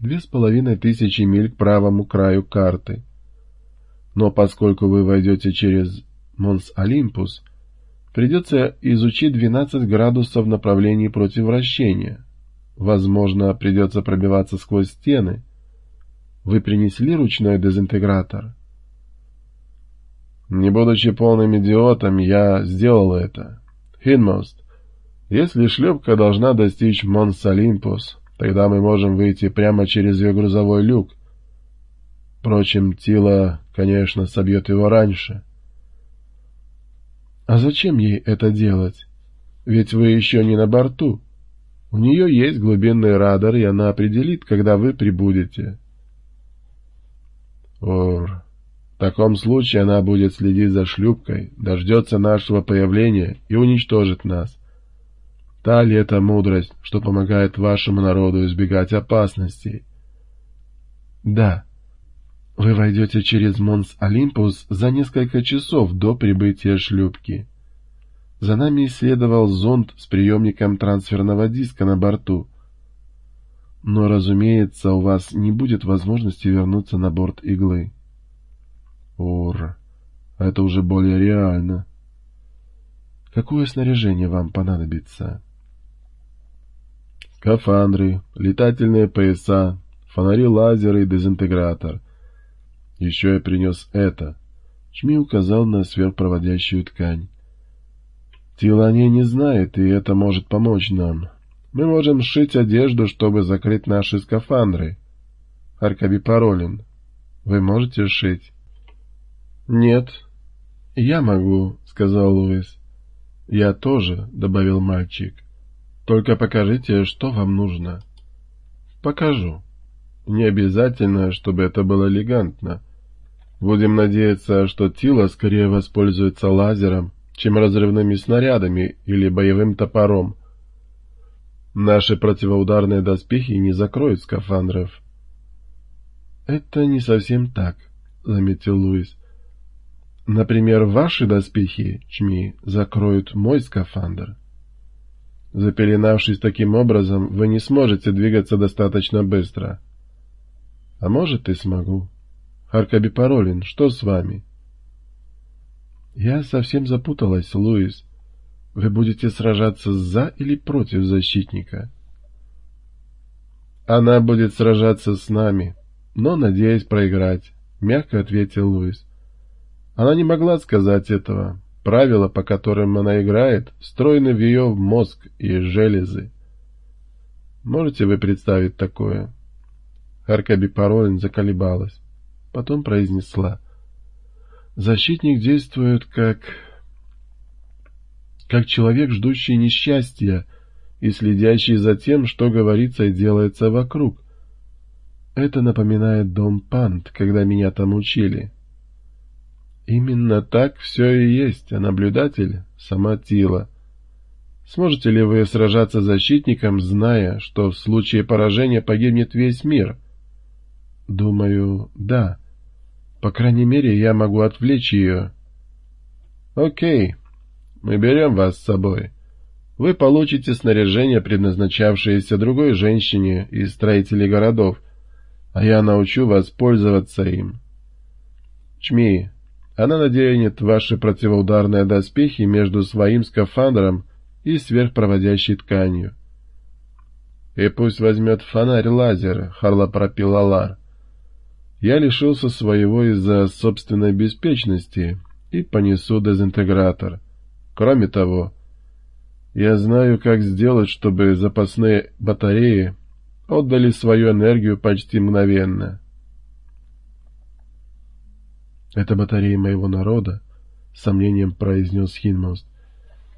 две с половиной тысячи миль к правому краю карты. Но поскольку вы войдете через Монс Олимпус, придется изучить 12 градусов в направлении против вращения. Возможно, придется пробиваться сквозь стены. Вы принесли ручной дезинтегратор? Не будучи полным идиотом, я сделал это. Хинмост, если шлюпка должна достичь Монс Олимпус, тогда мы можем выйти прямо через ее грузовой люк. Впрочем, Тила, конечно, собьет его раньше. А зачем ей это делать? Ведь вы еще не на борту. У нее есть глубинный радар, и она определит, когда вы прибудете. Ор, в таком случае она будет следить за шлюпкой, дождется нашего появления и уничтожит нас. Та ли это мудрость, что помогает вашему народу избегать опасностей? Да. Вы войдете через Монс Олимпус за несколько часов до прибытия шлюпки. За нами исследовал зонд с приемником трансферного диска на борту. Но, разумеется, у вас не будет возможности вернуться на борт иглы. Ур, это уже более реально. Какое снаряжение вам понадобится? Скафандры, летательные пояса, фонари-лазеры и дезинтегратор. Еще я принес это. Чми указал на сверхпроводящую ткань. Тилане не знает, и это может помочь нам. Мы можем сшить одежду, чтобы закрыть наши скафандры. Аркаби Паролин, вы можете сшить? Нет. Я могу, сказал Луис. Я тоже, добавил мальчик. Только покажите, что вам нужно. Покажу. Не обязательно, чтобы это было элегантно. Будем надеяться, что Тила скорее воспользуется лазером, чем разрывными снарядами или боевым топором. Наши противоударные доспехи не закроют скафандров. Это не совсем так, заметил Луис. Например, ваши доспехи, Чми, закроют мой скафандр. Запеленавшись таким образом, вы не сможете двигаться достаточно быстро. А может, и смогу. Аркаби Паролин, что с вами? Я совсем запуталась, Луис. Вы будете сражаться за или против защитника? Она будет сражаться с нами, но надеясь проиграть, мягко ответил Луис. Она не могла сказать этого. Правила, по которым она играет, встроены в ее мозг и железы. Можете вы представить такое? Аркаби Паролин заколебалась. Потом произнесла. Защитник действует как... как человек, ждущий несчастья и следящий за тем, что говорится и делается вокруг. Это напоминает дом Пант, когда меня там учили. Именно так все и есть, а наблюдатель — сама Тила. Сможете ли вы сражаться защитником, зная, что в случае поражения погибнет весь мир? Думаю, да. По крайней мере, я могу отвлечь ее. Окей, мы берем вас с собой. Вы получите снаряжение, предназначавшееся другой женщине из строителей городов, а я научу вас пользоваться им. Чми, она наденет ваши противоударные доспехи между своим скафандром и сверхпроводящей тканью. И пусть возьмет фонарь-лазер, Харла пропил Алар. Я лишился своего из-за собственной беспечности и понесу дезинтегратор. Кроме того, я знаю, как сделать, чтобы запасные батареи отдали свою энергию почти мгновенно. «Это батареи моего народа», — с сомнением произнес Хинмост.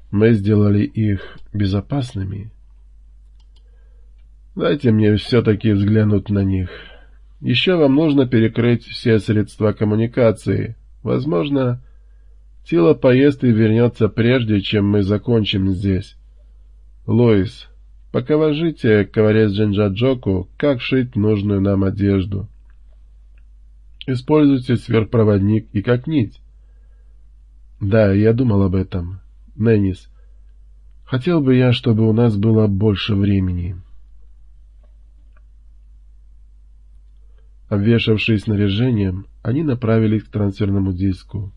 «Мы сделали их безопасными». «Дайте мне все-таки взглянуть на них. Еще вам нужно перекрыть все средства коммуникации. Возможно, Тила поест и вернется прежде, чем мы закончим здесь. Лоис, покажите коварец Джинджаджоку, как шить нужную нам одежду». Используйте сверхпроводник и как нить. Да, я думал об этом. Неннис, хотел бы я, чтобы у нас было больше времени. Обвешавшись снаряжением, они направились к трансферному диску.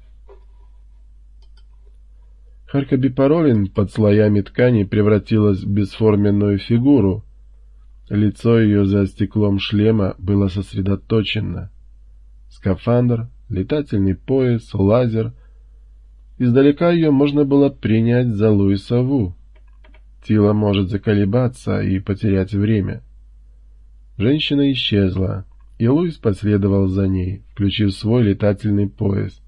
Харкоби под слоями ткани превратилась в бесформенную фигуру. Лицо ее за стеклом шлема было сосредоточено. Скафандр, летательный пояс, лазер. Издалека ее можно было принять за Луиса Ву. Тело может заколебаться и потерять время. Женщина исчезла, и Луис последовал за ней, включив свой летательный пояс.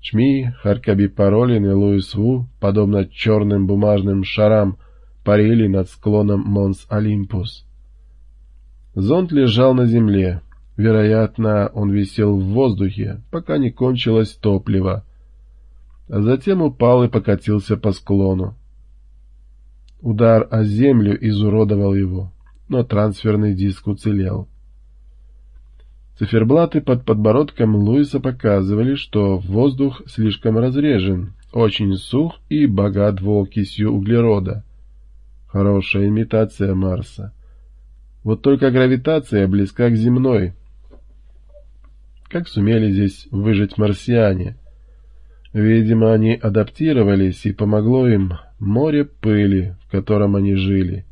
Чми, Харкаби Паролин и Луис Ву, подобно черным бумажным шарам, парили над склоном Монс Олимпус. Зонт лежал на земле. Вероятно, он висел в воздухе, пока не кончилось топливо, а затем упал и покатился по склону. Удар о землю изуродовал его, но трансферный диск уцелел. Циферблаты под подбородком Луиса показывали, что воздух слишком разрежен, очень сух и богат в окисью углерода. Хорошая имитация Марса. Вот только гравитация близка к земной. Как сумели здесь выжить марсиане? Видимо, они адаптировались, и помогло им море пыли, в котором они жили.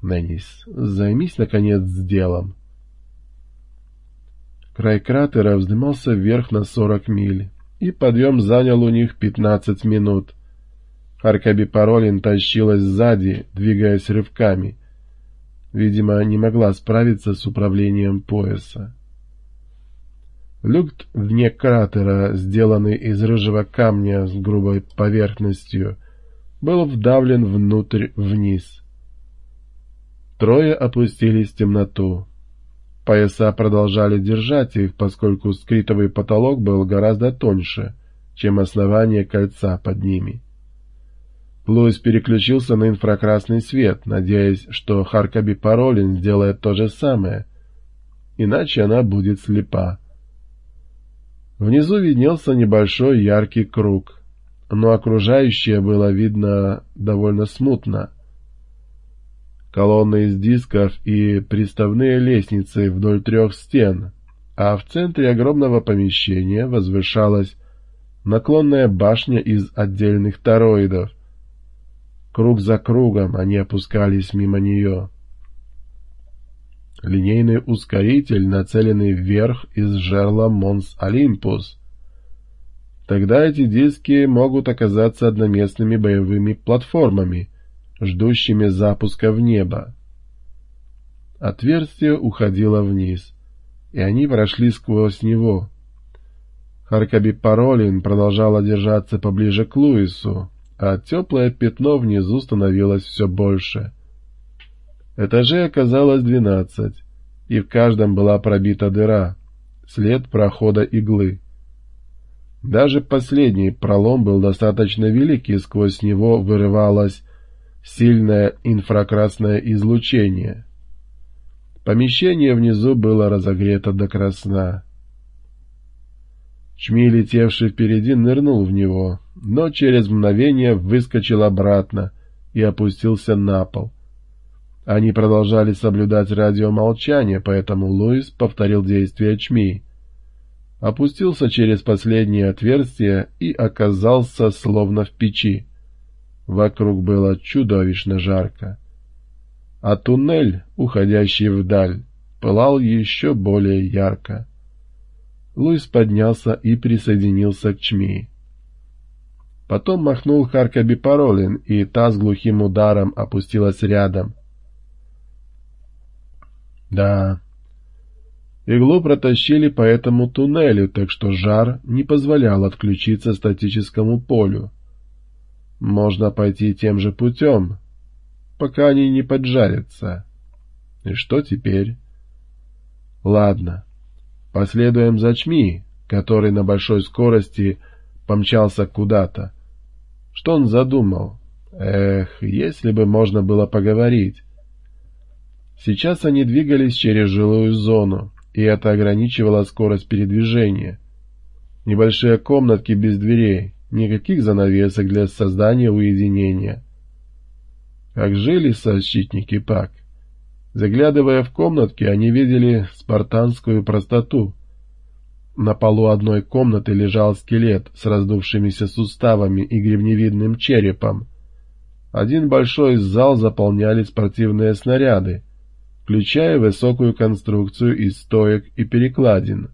Неннис, займись, наконец, делом. Край кратера вздымался вверх на сорок миль, и подъем занял у них пятнадцать минут. Харкаби Паролин тащилась сзади, двигаясь рывками. Видимо, не могла справиться с управлением пояса. Люк в дне кратера, сделанный из рыжего камня с грубой поверхностью, был вдавлен внутрь вниз. Трое опустились в темноту. Пояса продолжали держать их, поскольку скритовый потолок был гораздо тоньше, чем основание кольца под ними. Луис переключился на инфракрасный свет, надеясь, что Харкаби Паролин сделает то же самое, иначе она будет слепа. Внизу виднелся небольшой яркий круг, но окружающее было видно довольно смутно. Колонны из дисков и приставные лестницы вдоль трех стен, а в центре огромного помещения возвышалась наклонная башня из отдельных тороидов. Круг за кругом они опускались мимо нее. Линейный ускоритель, нацеленный вверх из жерла Монс Олимпус. Тогда эти диски могут оказаться одноместными боевыми платформами, ждущими запуска в небо. Отверстие уходило вниз, и они прошли сквозь него. Харкаби Паролин продолжала держаться поближе к Луису, а теплое пятно внизу становилось все больше — Этажей оказалось двенадцать, и в каждом была пробита дыра, след прохода иглы. Даже последний пролом был достаточно велик, и сквозь него вырывалось сильное инфракрасное излучение. Помещение внизу было разогрето до красна. Чми, летевший впереди, нырнул в него, но через мгновение выскочил обратно и опустился на пол. Они продолжали соблюдать радиомолчание, поэтому Луис повторил действия Чми. Опустился через последнее отверстие и оказался словно в печи. Вокруг было чудовищно жарко. А туннель, уходящий вдаль, пылал еще более ярко. Луис поднялся и присоединился к Чми. Потом махнул Харкаби Паролин, и та с глухим ударом опустилась рядом. Да. Иглу протащили по этому туннелю, так что жар не позволял отключиться статическому полю. Можно пойти тем же путем, пока они не поджарятся. И что теперь? Ладно, последуем за Чми, который на большой скорости помчался куда-то. Что он задумал? Эх, если бы можно было поговорить. Сейчас они двигались через жилую зону, и это ограничивало скорость передвижения. Небольшие комнатки без дверей, никаких занавесок для создания уединения. Как жили защитники ПАК? Заглядывая в комнатки, они видели спартанскую простоту. На полу одной комнаты лежал скелет с раздувшимися суставами и гребневидным черепом. Один большой зал заполняли спортивные снаряды, включая высокую конструкцию из стоек и перекладин.